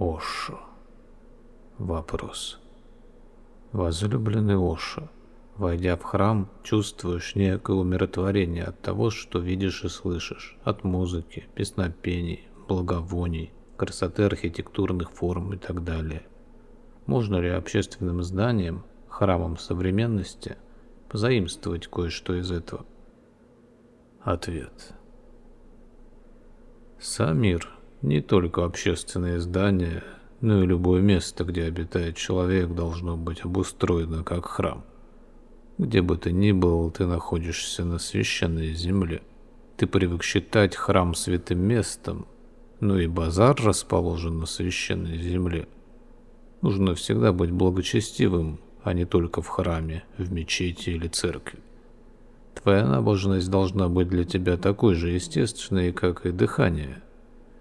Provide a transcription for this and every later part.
Ошо. Вопрос. Возлюбленный Ошо, войдя в храм, чувствуешь некое умиротворение от того, что видишь и слышишь, от музыки, песнопений, благовоний, красоты архитектурных форм и так далее. Можно ли общественным зданиям, храмам современности, позаимствовать кое-что из этого? Ответ. Сам мир – не только общественные здания, но и любое место, где обитает человек, должно быть обустроено как храм. Где бы ты ни был, ты находишься на священной земле. Ты привык считать храм святым местом, но и базар расположен на священной земле. Нужно всегда быть благочестивым, а не только в храме, в мечети или церкви. Твоя набожность должна быть для тебя такой же естественной, как и дыхание.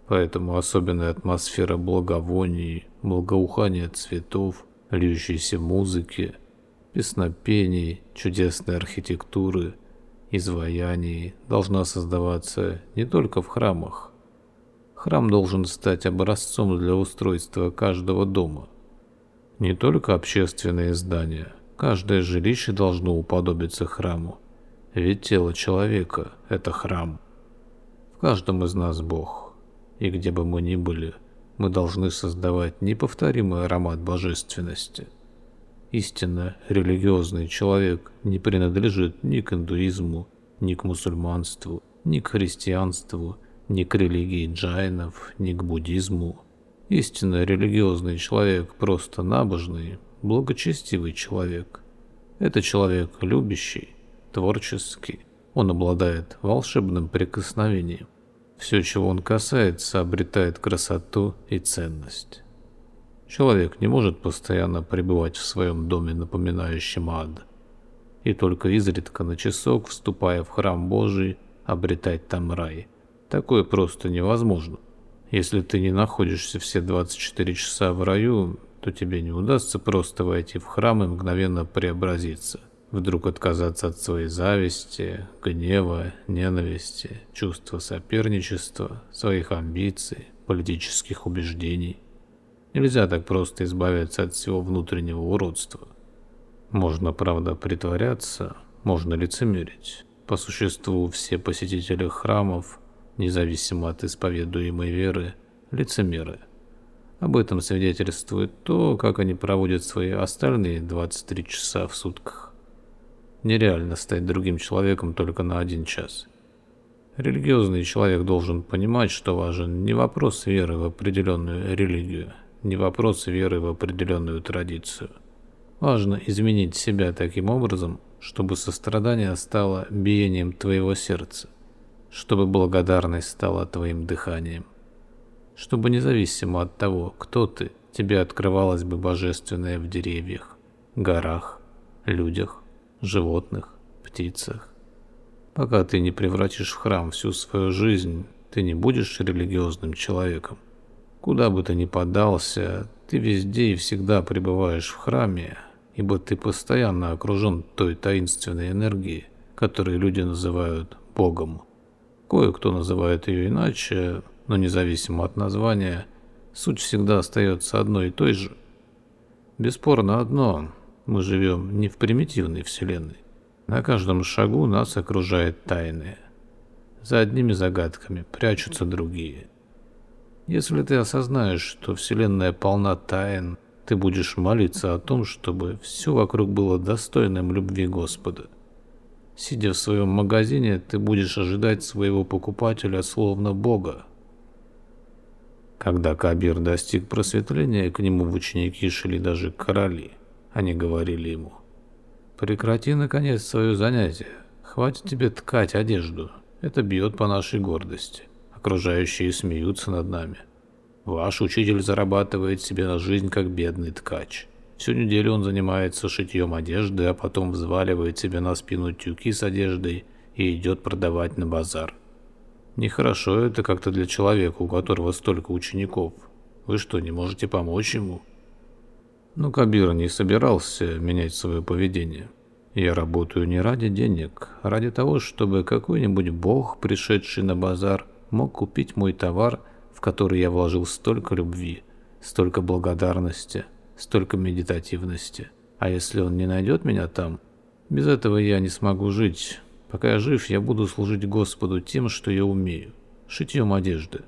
Поэтому особенная атмосфера благовоний, благоухания цветов, льющейся музыки, песнопений, чудесной архитектуры, изваяний должна создаваться не только в храмах. Храм должен стать образцом для устройства каждого дома. Не только общественные здания, каждое жилище должно уподобиться храму. Ведь тело человека – это храм. В каждом из нас Бог. И где бы мы ни были, мы должны создавать неповторимый аромат божественности. Истинно религиозный человек не принадлежит ни к индуизму, ни к мусульманству, ни к христианству, ни к религии джайнов, ни к буддизму. Истинно религиозный человек просто набожный, благочестивый человек. Это человек любящий, творческий. Он обладает волшебным прикосновением. Все, чего он касается, обретает красоту и ценность. Человек не может постоянно пребывать в своем доме, напоминающем ад. И только изредка на часок, вступая в храм Божий, обретать там рай. Такое просто невозможно. Если ты не находишься все 24 часа в раю, то тебе не удастся просто войти в храм и мгновенно преобразиться вдруг отказаться от своей зависти, гнева, ненависти, чувства соперничества, своих амбиций, политических убеждений. Нельзя так просто избавиться от всего внутреннего уродства. Можно, правда, притворяться, можно лицемерить. По существу все посетители храмов, независимо от исповедуемой веры, лицемеры. Об этом свидетельствует то, как они проводят свои остальные 23 часа в сутках. Нереально стать другим человеком только на один час. Религиозный человек должен понимать, что важен не вопрос веры в определенную религию, не вопрос веры в определенную традицию. Важно изменить себя таким образом, чтобы сострадание стало биением твоего сердца, чтобы благодарность стала твоим дыханием, чтобы независимо от того, кто ты, тебе открывалось бы божественное в деревьях, горах, людях, животных, птицах. Пока ты не превратишь в храм всю свою жизнь, ты не будешь религиозным человеком. Куда бы ты ни подался, ты везде и всегда пребываешь в храме, ибо ты постоянно окружен той таинственной энергией, которую люди называют Богом. Кое-кто называет ее иначе, но независимо от названия, суть всегда остается одной и той же. Бесспорно одно мы живем не в примитивной вселенной. На каждом шагу нас окружает тайны. За одними загадками прячутся другие. Если ты осознаешь, что вселенная полна тайн, ты будешь молиться о том, чтобы все вокруг было достойным любви Господа. Сидя в своем магазине, ты будешь ожидать своего покупателя словно Бога. Когда Кабир достиг просветления, к нему в ученики шли даже короли. Они говорили ему. Прекрати, наконец, свое занятие. Хватит тебе ткать одежду. Это бьет по нашей гордости. Окружающие смеются над нами. Ваш учитель зарабатывает себе на жизнь, как бедный ткач. Всю неделю он занимается шитьем одежды, а потом взваливает себе на спину тюки с одеждой и идет продавать на базар. Нехорошо это как-то для человека, у которого столько учеников. Вы что, не можете помочь ему? Но Кабир не собирался менять свое поведение. Я работаю не ради денег, а ради того, чтобы какой-нибудь бог, пришедший на базар, мог купить мой товар, в который я вложил столько любви, столько благодарности, столько медитативности. А если он не найдет меня там, без этого я не смогу жить. Пока я жив, я буду служить Господу тем, что я умею, шитьем одежды.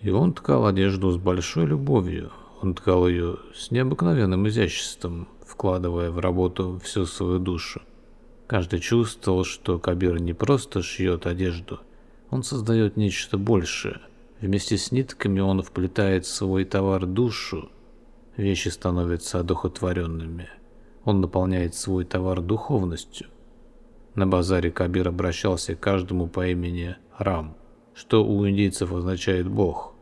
И он ткал одежду с большой любовью. Он ткал ее с необыкновенным изяществом, вкладывая в работу всю свою душу. Каждый чувствовал, что Кабир не просто шьет одежду, он создает нечто большее. Вместе с нитками он вплетает в свой товар душу. Вещи становятся одухотворенными. Он наполняет свой товар духовностью. На базаре Кабир обращался к каждому по имени Рам, что у индийцев означает «бог».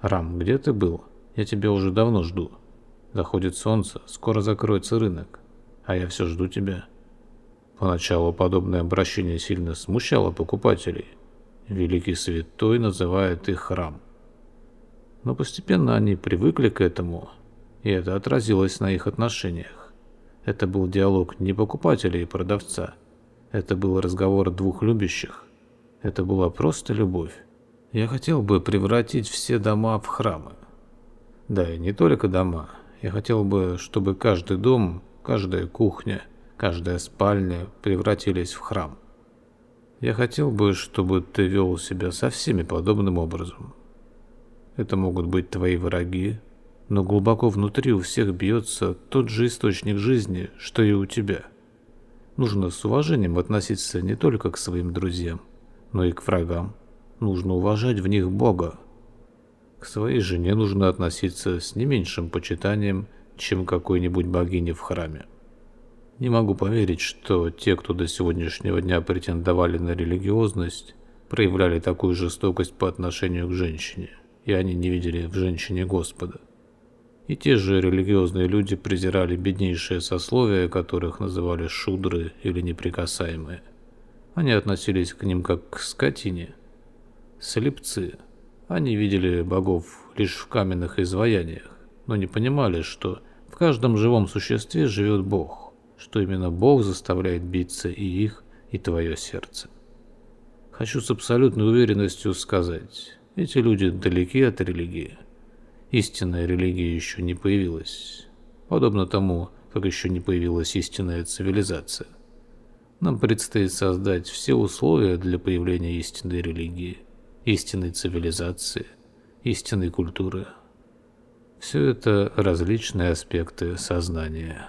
«Рам, где ты был? Я тебя уже давно жду. Заходит солнце, скоро закроется рынок, а я все жду тебя». Поначалу подобное обращение сильно смущало покупателей. Великий Святой называет их храм. Но постепенно они привыкли к этому, и это отразилось на их отношениях. Это был диалог не покупателя и продавца. Это был разговор двух любящих. Это была просто любовь. Я хотел бы превратить все дома в храмы. Да, и не только дома. Я хотел бы, чтобы каждый дом, каждая кухня, каждая спальня превратились в храм. Я хотел бы, чтобы ты вел себя со всеми подобным образом. Это могут быть твои враги, но глубоко внутри у всех бьется тот же источник жизни, что и у тебя. Нужно с уважением относиться не только к своим друзьям, но и к врагам. Нужно уважать в них Бога. К своей жене нужно относиться с не меньшим почитанием, чем какой-нибудь богине в храме. Не могу поверить, что те, кто до сегодняшнего дня претендовали на религиозность, проявляли такую жестокость по отношению к женщине, и они не видели в женщине Господа. И те же религиозные люди презирали беднейшие сословия, которых называли шудры или неприкасаемые. Они относились к ним как к скотине. Слепцы. Они видели богов лишь в каменных изваяниях, но не понимали, что в каждом живом существе живет Бог что именно Бог заставляет биться и их, и твое сердце. Хочу с абсолютной уверенностью сказать, эти люди далеки от религии. Истинная религия еще не появилась, подобно тому, как еще не появилась истинная цивилизация. Нам предстоит создать все условия для появления истинной религии, истинной цивилизации, истинной культуры. Все это различные аспекты сознания.